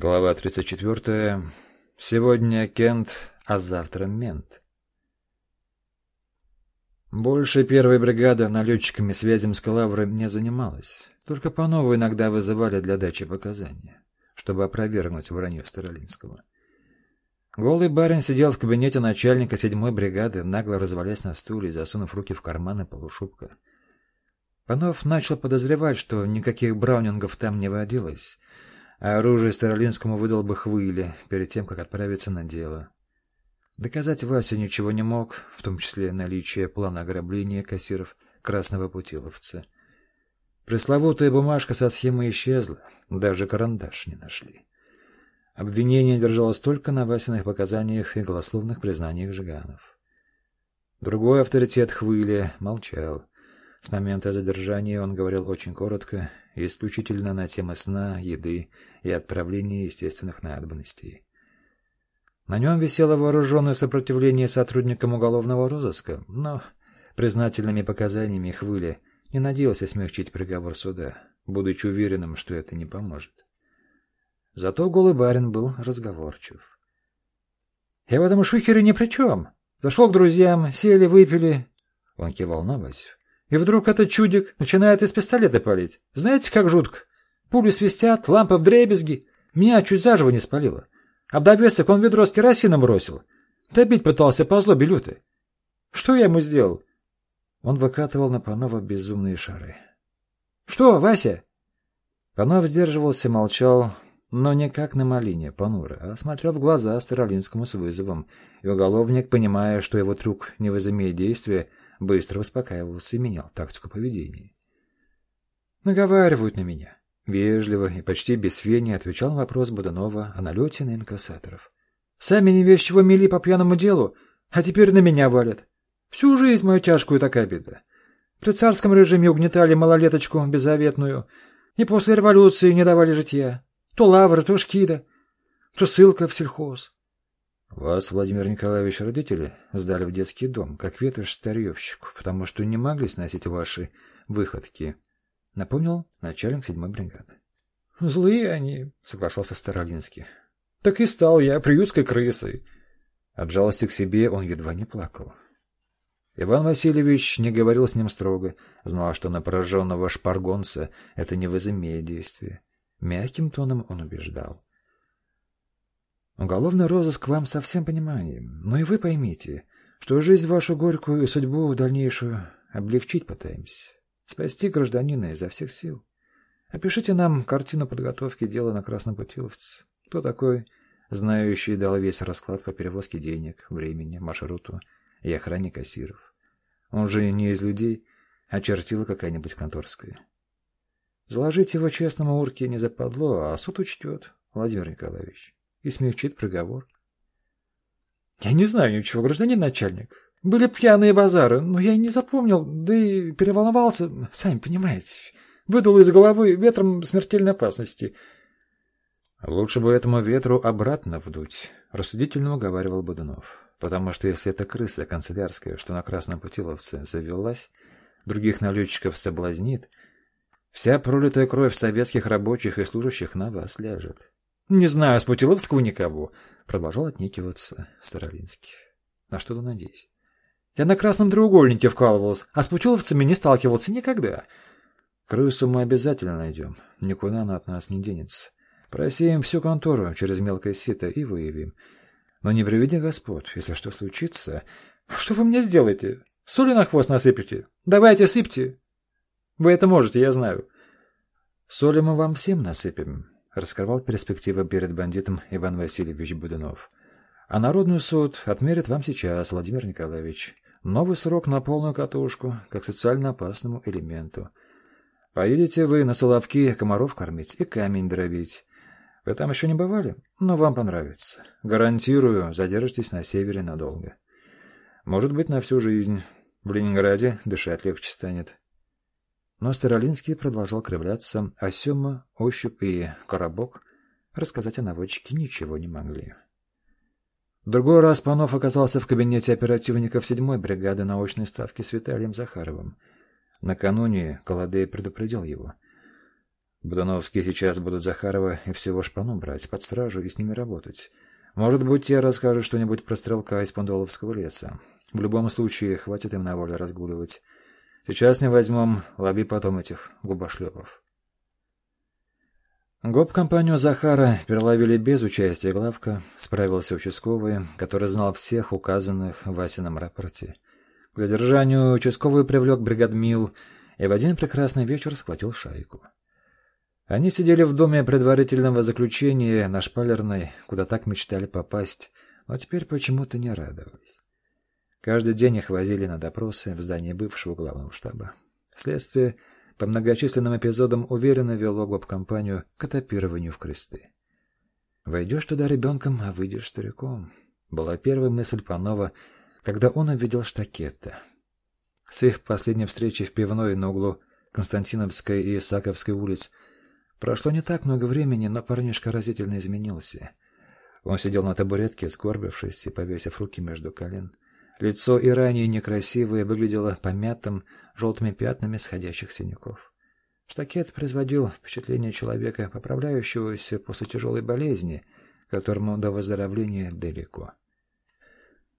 Глава 34. Сегодня Кент, а завтра мент. Больше первой бригады налетчиками с Калаврой не занималась. Только по новой иногда вызывали для дачи показания, чтобы опровергнуть вранье Старолинского. Голый барин сидел в кабинете начальника седьмой бригады, нагло развалясь на стуле, засунув руки в карманы полушубка. Панов начал подозревать, что никаких браунингов там не водилось, а оружие Старолинскому выдал бы хвыли перед тем, как отправиться на дело. Доказать Вася ничего не мог, в том числе наличие плана ограбления кассиров Красного Путиловца. Пресловутая бумажка со схемой исчезла, даже карандаш не нашли. Обвинение держалось только на Васиных показаниях и голословных признаниях Жиганов. Другой авторитет Хвыли молчал. С момента задержания он говорил очень коротко исключительно на темы сна, еды и отправления естественных надобностей. На нем висело вооруженное сопротивление сотрудникам уголовного розыска, но признательными показаниями Хвыли не надеялся смягчить приговор суда, будучи уверенным, что это не поможет. Зато голый барин был разговорчив. «Я в этом шухере ни при чем. Зашел к друзьям, сели, выпили». Он кивал на Васю. И вдруг этот чудик начинает из пистолета палить. Знаете, как жутко? Пули свистят, лампа в дребезги. Меня чуть заживо не спалило. А в довесок он ведро с керосином бросил. Добить пытался по злобе лютой. Что я ему сделал? Он выкатывал на Панова безумные шары. «Что, Вася?» Панов сдерживался, молчал, но не как на малине, понуро, а смотрел в глаза Старолинскому с вызовом, и уголовник, понимая, что его трюк не возымеет действия, быстро успокаивался и менял тактику поведения. «Наговаривают на меня». Вежливо и почти без фени отвечал на вопрос Буданова о налете на инкассаторов. «Сами не весь чего мели по пьяному делу, а теперь на меня валят. Всю жизнь мою тяжкую такая беда. При царском режиме угнетали малолеточку беззаветную, и после революции не давали житья. То лавры, то шкида, то ссылка в сельхоз. Вас, Владимир Николаевич, родители сдали в детский дом, как ветошь старьевщику, потому что не могли сносить ваши выходки, — напомнил начальник седьмой бригады. — Злые они, — соглашался Старолинский. — Так и стал я приютской крысой. От жалости к себе он едва не плакал. Иван Васильевич не говорил с ним строго, знал, что на пораженного шпаргонца это не возымеет действия. Мягким тоном он убеждал. Уголовный розыск вам со всем пониманием, но и вы поймите, что жизнь вашу горькую и судьбу дальнейшую облегчить пытаемся, спасти гражданина изо всех сил. Опишите нам картину подготовки дела на Красном Путиловце. Кто такой, знающий дал весь расклад по перевозке денег, времени, маршруту и охране кассиров? Он же не из людей, а чертила какая-нибудь конторская. Заложить его честному урке не западло, а суд учтет, Владимир Николаевич и смягчит приговор. Я не знаю ничего, гражданин начальник. Были пьяные базары, но я и не запомнил, да и переволновался, сами понимаете. Выдал из головы ветром смертельной опасности. Лучше бы этому ветру обратно вдуть, рассудительно уговаривал Бодунов. Потому что если эта крыса канцелярская, что на Красном Путиловце завелась, других налетчиков соблазнит, вся пролитая кровь советских рабочих и служащих на вас ляжет. Не знаю, с Путиловского никого. Продолжал отнекиваться Старолинский. На что-то надеюсь. Я на красном треугольнике вкалывался, а с путиловцами не сталкивался никогда. Крысу мы обязательно найдем. Никуда она от нас не денется. Просеем всю контору через мелкое сито и выявим. Но не приведи Господь, если что случится... Что вы мне сделаете? Соли на хвост насыпите? Давайте сыпьте. Вы это можете, я знаю. Соли мы вам всем насыпем раскрывал перспективы перед бандитом Иван Васильевич Будунов. А Народный суд отмерит вам сейчас, Владимир Николаевич, новый срок на полную катушку, как социально опасному элементу. Поедете вы на Соловки комаров кормить и камень дробить. Вы там еще не бывали? Но вам понравится. Гарантирую, задержитесь на севере надолго. Может быть, на всю жизнь. В Ленинграде дышать легче станет. Но Старолинский продолжал кривляться, а Сема, Ощупь и Коробок рассказать о наводчике ничего не могли. В другой раз Панов оказался в кабинете оперативников седьмой бригады научной ставки с Виталием Захаровым. Накануне Колодей предупредил его. Будановские сейчас будут Захарова и всего шпану брать под стражу и с ними работать. Может быть, те расскажут что-нибудь про стрелка из Пандоловского леса. В любом случае, хватит им на воле разгуливать. Сейчас не возьмем, лови потом этих губошлепов. Гоп-компанию Захара переловили без участия главка, справился участковый, который знал всех указанных в Васином рапорте. К задержанию участковый привлек бригадмил и в один прекрасный вечер схватил шайку. Они сидели в доме предварительного заключения на Шпалерной, куда так мечтали попасть, но теперь почему-то не радовались. Каждый день их возили на допросы в здании бывшего главного штаба. Следствие по многочисленным эпизодам уверенно вело гоп-компанию к этапированию в кресты. «Войдешь туда ребенком, а выйдешь стариком», — была первая мысль Панова, когда он увидел штакета. С их последней встречи в пивной на углу Константиновской и Исаковской улиц прошло не так много времени, но парнишка разительно изменился. Он сидел на табуретке, скорбившись и повесив руки между колен. Лицо и ранее некрасивое выглядело помятым, желтыми пятнами сходящих синяков. Штакет производил впечатление человека, поправляющегося после тяжелой болезни, которому до выздоровления далеко.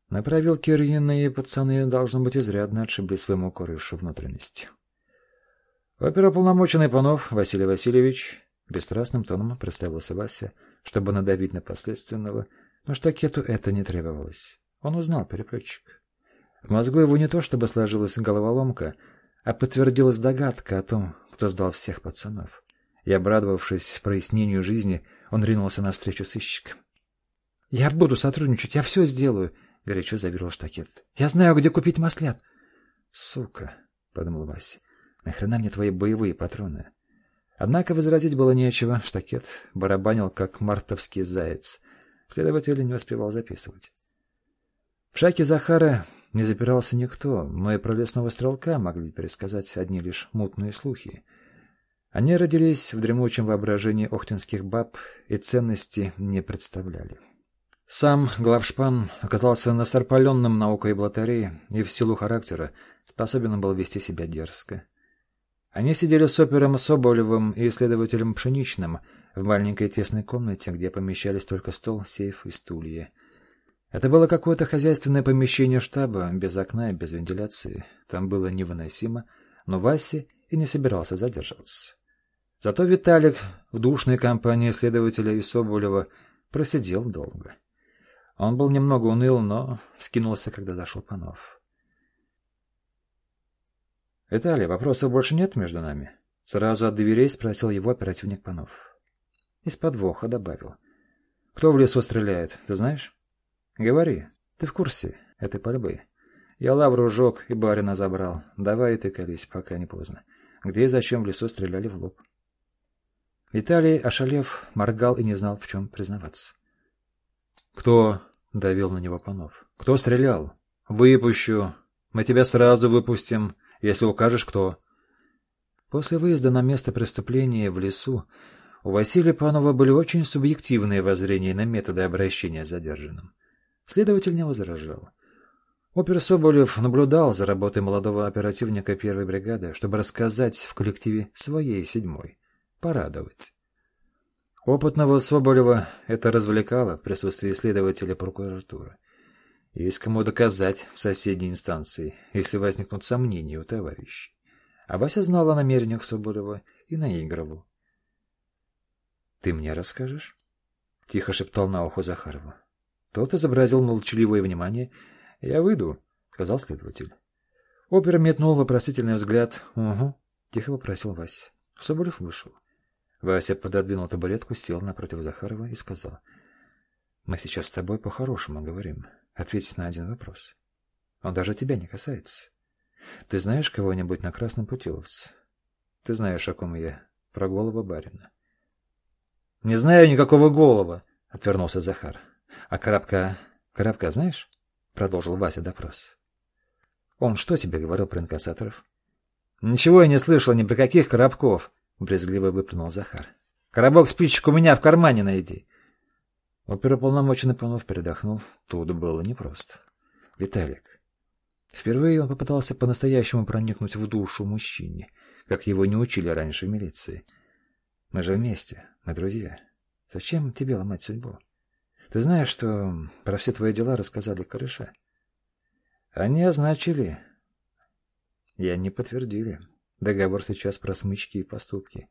На проверке рьяные пацаны, должно быть, изрядно отшибли своему корышу внутренности. Оперополномоченный Панов Василий Васильевич бесстрастным тоном представился Вася, чтобы надавить на последственного, но штакету это не требовалось. Он узнал переплетчик. В мозгу его не то чтобы сложилась головоломка, а подтвердилась догадка о том, кто сдал всех пацанов. И, обрадовавшись прояснению жизни, он ринулся навстречу сыщикам. — Я буду сотрудничать, я все сделаю, — горячо заверил штакет. — Я знаю, где купить маслят. — Сука, — подумал Вася, — нахрена мне твои боевые патроны? Однако возразить было нечего, штакет барабанил, как мартовский заяц. Следователь не успевал записывать. В шаке Захара не запирался никто, но и про лесного стрелка могли пересказать одни лишь мутные слухи. Они родились в дремучем воображении охтинских баб и ценности не представляли. Сам главшпан оказался настарпаленным наукой блатарей и в силу характера способен был вести себя дерзко. Они сидели с опером Соболевым и следователем Пшеничным в маленькой тесной комнате, где помещались только стол, сейф и стулья. Это было какое-то хозяйственное помещение штаба, без окна и без вентиляции. Там было невыносимо, но Вася и не собирался задерживаться. Зато Виталик в душной компании следователя и Соболева просидел долго. Он был немного уныл, но скинулся, когда зашел Панов. — Виталий, вопросов больше нет между нами? Сразу от дверей спросил его оперативник Панов. Из подвоха добавил. — Кто в лесу стреляет, ты знаешь? Говори, ты в курсе этой пальбы? Я лавру сжег и барина забрал. Давай ты колись, пока не поздно. Где и зачем в лесу стреляли в лоб? Виталий, ошалев, моргал и не знал, в чем признаваться. «Кто?» — давил на него Панов. «Кто стрелял?» «Выпущу. Мы тебя сразу выпустим, если укажешь, кто». После выезда на место преступления в лесу у Василия Панова были очень субъективные воззрения на методы обращения с задержанным. Следователь не возражал. Опер Соболев наблюдал за работой молодого оперативника первой бригады, чтобы рассказать в коллективе своей седьмой, порадовать. Опытного Соболева это развлекало в присутствии следователя прокуратуры. Есть кому доказать в соседней инстанции, если возникнут сомнения у товарищей. А Вася знал о намерениях Соболева и наигрывал. — Ты мне расскажешь? — тихо шептал на ухо Захарову. Тот изобразил молчаливое внимание. «Я выйду», — сказал следователь. Опер метнул вопросительный взгляд. «Угу», — тихо попросил Вася. Соболев вышел. Вася пододвинул табуретку, сел напротив Захарова и сказал. «Мы сейчас с тобой по-хорошему говорим. Ответь на один вопрос. Он даже тебя не касается. Ты знаешь кого-нибудь на Красном Путиловце? Ты знаешь, о ком я? Про голову барина». «Не знаю никакого голова», — отвернулся Захар. — А Коробка... Коробка знаешь? — продолжил Вася допрос. — Он что тебе говорил про инкассаторов? — Ничего я не слышал ни про каких Коробков, — брезгливо выплюнул Захар. — Коробок спичек у меня в кармане найди. Оперуполномоченный Панов передохнул. Тут было непросто. — Виталик. Впервые он попытался по-настоящему проникнуть в душу мужчине, как его не учили раньше в милиции. Мы же вместе, мы друзья. Зачем тебе ломать судьбу? Ты знаешь, что про все твои дела рассказали корыша? Они означили. И они подтвердили. Договор сейчас про смычки и поступки.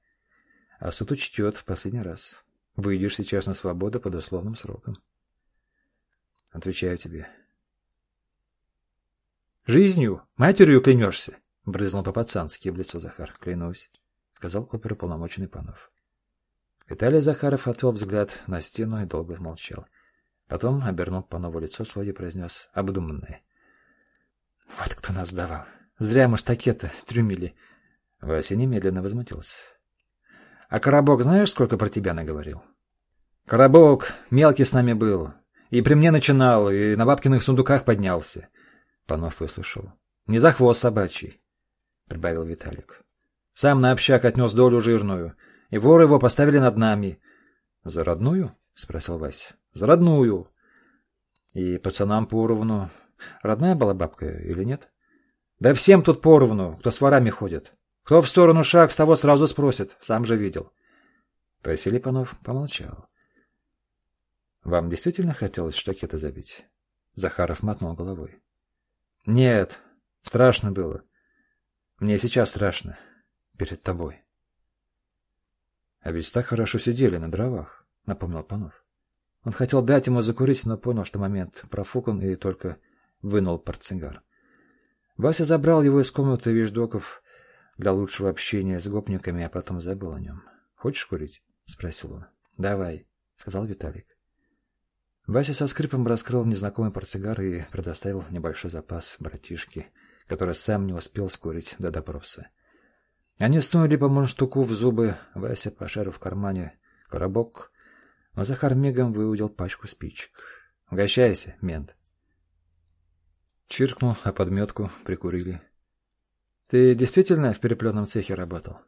А суд учтет в последний раз. Выйдешь сейчас на свободу под условным сроком. Отвечаю тебе. Жизнью, матерью клянешься? Брызнул по-пацански в лицо Захар. Клянусь, сказал оперуполномоченный Панов. Виталий Захаров отвел взгляд на стену и долго молчал. Потом обернул по нову лицо свое произнес обдуманное. — Вот кто нас давал. Зря мы штакеты трюмили. Вася немедленно возмутился. — А Коробок знаешь, сколько про тебя наговорил? — Коробок мелкий с нами был. И при мне начинал, и на бабкиных сундуках поднялся. Панов выслушал. — Не за хвост собачий, — прибавил Виталик. — Сам на общак отнес долю жирную — и воры его поставили над нами. — За родную? — спросил Вася. — За родную. — И пацанам поровну. Родная была бабка или нет? — Да всем тут поровну, кто с ворами ходит. Кто в сторону шаг, с того сразу спросит, сам же видел. Василий Панов помолчал. — Вам действительно хотелось штакеты забить? Захаров мотнул головой. — Нет, страшно было. Мне сейчас страшно. Перед тобой. — а ведь так хорошо сидели на дровах, напомнил Панов. Он хотел дать ему закурить, но понял, что момент профукан, и только вынул портсигар. Вася забрал его из комнаты вещдоков для лучшего общения с гопниками, а потом забыл о нем. «Хочешь курить?» — спросил он. «Давай», — сказал Виталик. Вася со скрипом раскрыл незнакомый портсигар и предоставил небольшой запас братишке, который сам не успел скурить до допроса. Они стунули по мундштуку в зубы, Вася пошарив в кармане коробок, но Захар мигом выудил пачку спичек. «Угощайся, мент!» Чиркнул, а подметку прикурили. «Ты действительно в переплетном цехе работал?»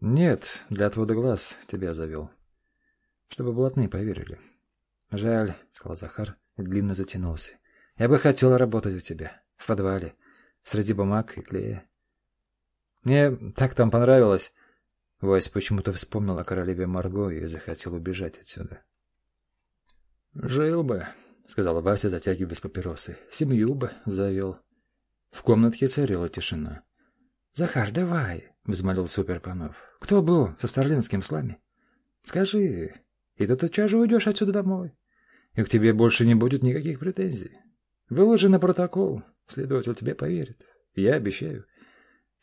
«Нет, для отвода глаз тебя завел. Чтобы блатные поверили». «Жаль», — сказал Захар и длинно затянулся. «Я бы хотел работать у тебя, в подвале, среди бумаг и клея. Мне так там понравилось. Вась почему-то вспомнил о королеве Марго и захотел убежать отсюда. «Жил бы», — сказала Вася, затягиваясь папиросы. «Семью бы завел». В комнатке царила тишина. «Захар, давай», — взмолил Суперпанов. «Кто был со старлинским слами? Скажи, и ты тотчас же уйдешь отсюда домой, и к тебе больше не будет никаких претензий. Выложи на протокол, следователь тебе поверит. Я обещаю».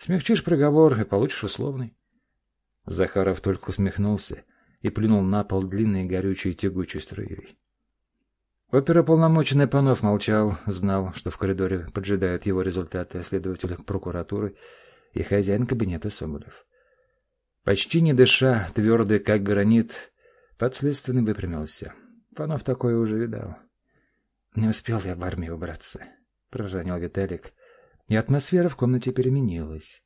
Смягчишь приговор и получишь условный. Захаров только усмехнулся и плюнул на пол длинной горючей тягучей струей. Оперополномоченный Панов молчал, знал, что в коридоре поджидают его результаты следователя прокуратуры и хозяин кабинета Соболев. Почти не дыша, твердый как гранит, подследственный выпрямился. Панов такое уже видал. «Не успел я в армию убраться», — проронил Виталик, и атмосфера в комнате переменилась.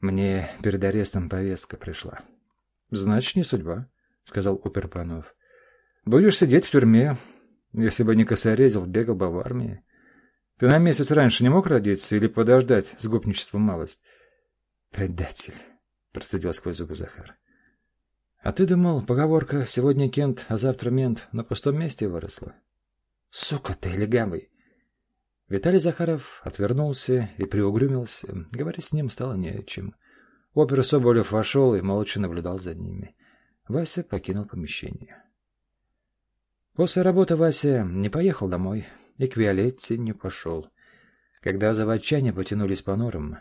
Мне перед арестом повестка пришла. — Значит, не судьба, — сказал Уперпанов. — Будешь сидеть в тюрьме. Если бы не косорезил, бегал бы в армии. Ты на месяц раньше не мог родиться или подождать с гопничеством малость? — Предатель, — процедил сквозь зубы Захар. — А ты думал, поговорка «сегодня кент, а завтра мент» на пустом месте выросла? — Сука ты, легавый! Виталий Захаров отвернулся и приугрюмился. Говорить с ним стало не о чем. Опер Соболев вошел и молча наблюдал за ними. Вася покинул помещение. После работы Вася не поехал домой и к Виолетте не пошел. Когда заводчане потянулись по норам,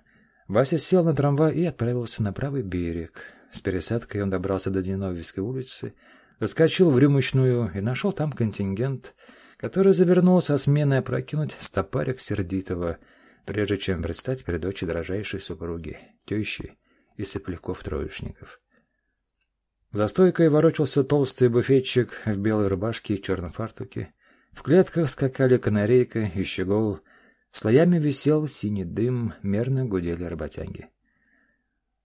Вася сел на трамвай и отправился на правый берег. С пересадкой он добрался до Зиновьевской улицы, заскочил в рюмочную и нашел там контингент — который завернулся сменой опрокинуть стопарик сердитого, прежде чем предстать перед очи дрожайшей супруги, тещи и сопляков-троечников. За стойкой ворочался толстый буфетчик в белой рубашке и черном фартуке. В клетках скакали канарейка и щегол. Слоями висел синий дым, мерно гудели работяги.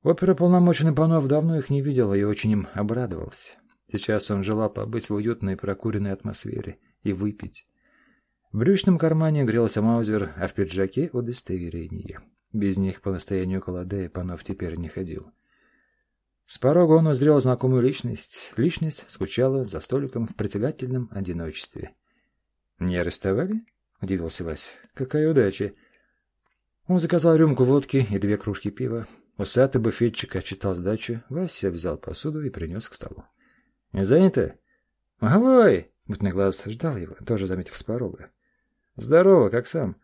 Оперополномоченный Панов давно их не видел и очень им обрадовался. Сейчас он желал побыть в уютной прокуренной атмосфере — и выпить. В брючном кармане грелся маузер, а в пиджаке — удостоверение. Без них по настоянию Колодея Панов теперь не ходил. С порога он узрел знакомую личность. Личность скучала за столиком в притягательном одиночестве. — Не арестовали? — удивился Вась. — Какая удача! Он заказал рюмку водки и две кружки пива. Усатый буфетчик отчитал сдачу. Вася взял посуду и принес к столу. — Не занято? — Ой! — мутный глаз ждал его, тоже заметив с порога. — Здорово, как сам.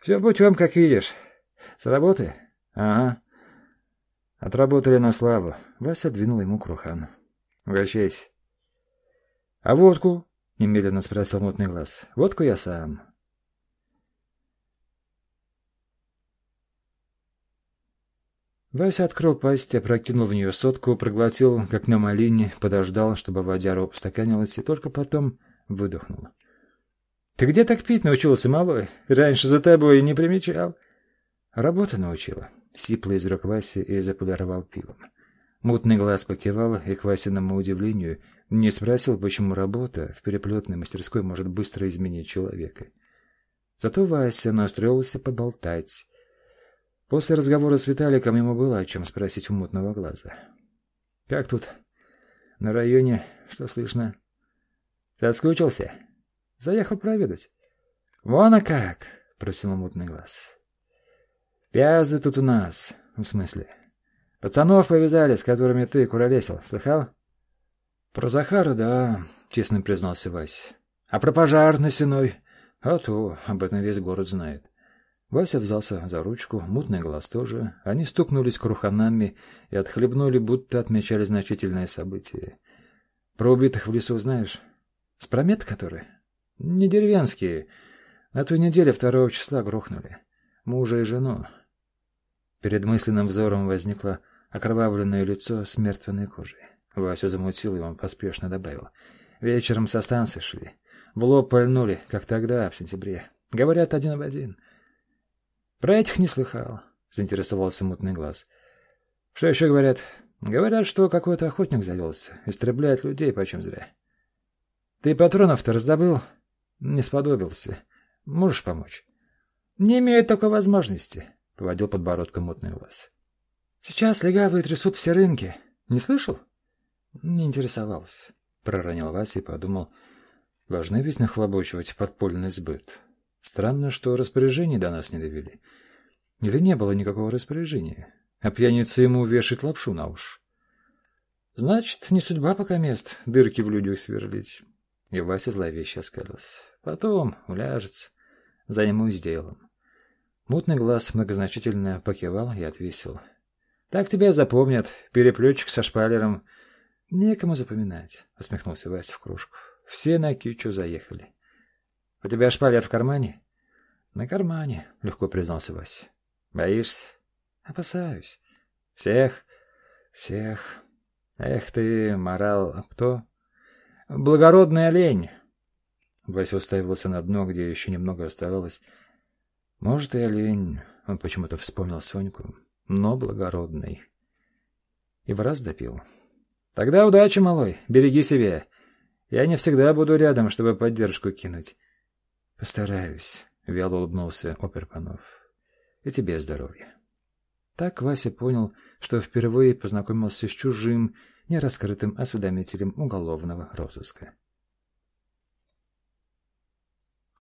Все вам, как видишь. С работы? — Ага. Отработали на славу. Вася двинул ему крухан. — Угощайся. — А водку? — немедленно спросил мутный глаз. — Водку я сам. Вася открыл пасть, опрокинул в нее сотку, проглотил, как на малине, подождал, чтобы водяра устаканилась, и только потом выдохнул. — Ты где так пить научился, малой? Раньше за тобой не примечал. — Работа научила. Сипло изрек Вася и заполировал пивом. Мутный глаз покивал, и к Васиному удивлению не спросил, почему работа в переплетной мастерской может быстро изменить человека. Зато Вася настроился поболтать. После разговора с Виталиком ему было о чем спросить у мутного глаза. — Как тут? На районе? Что слышно? — Соскучился? — Заехал проведать. — Вон а как! — протянул мутный глаз. Пязы тут у нас. В смысле? Пацанов повязали, с которыми ты куролесил. Слыхал? Про Захара, да, честно признался Вась. А про пожар на Сеной? А то, об этом весь город знает. Вася взялся за ручку, мутный глаз тоже. Они стукнулись круханами и отхлебнули, будто отмечали значительное событие. Про убитых в лесу знаешь? С промет которые? Не деревенские. На той неделе второго числа грохнули. Мужа и жену. Перед мысленным взором возникло окровавленное лицо с мертвенной кожей. Васю замутил, и он поспешно добавил. Вечером со станции шли. В лоб пальнули, как тогда, в сентябре. Говорят, один в один. Про этих не слыхал, заинтересовался мутный глаз. Что еще говорят? Говорят, что какой-то охотник завелся. Истребляет людей почем зря. Ты патронов-то раздобыл? Не сподобился. Можешь помочь? Не имею такой возможности. — поводил подбородком мутный глаз. — Сейчас легавые трясут все рынки. Не слышал? — Не интересовался. Проронил Вася и подумал. Должны ведь нахлобучивать подпольный сбыт. Странно, что распоряжений до нас не довели. Или не было никакого распоряжения. А пьяница ему вешает лапшу на уши. Значит, не судьба пока мест дырки в людях сверлить. И Вася зловеще оскалился. Потом уляжется. Займусь делом. Мутный глаз многозначительно покивал и отвесил. — Так тебя запомнят, переплетчик со шпалером. — Некому запоминать, — усмехнулся Вася в кружку. — Все на кичу заехали. — У тебя шпалер в кармане? — На кармане, — легко признался Вася. — Боишься? — Опасаюсь. — Всех? — Всех. Эх ты, морал... Кто? — Благородный олень. Вася уставился на дно, где еще немного оставалось. Может, и олень, он почему-то вспомнил Соньку, но благородный. И в раз допил. Тогда удачи, малой, береги себя. Я не всегда буду рядом, чтобы поддержку кинуть. Постараюсь, — вяло улыбнулся Оперпанов. И тебе здоровья. Так Вася понял, что впервые познакомился с чужим, нераскрытым осведомителем уголовного розыска.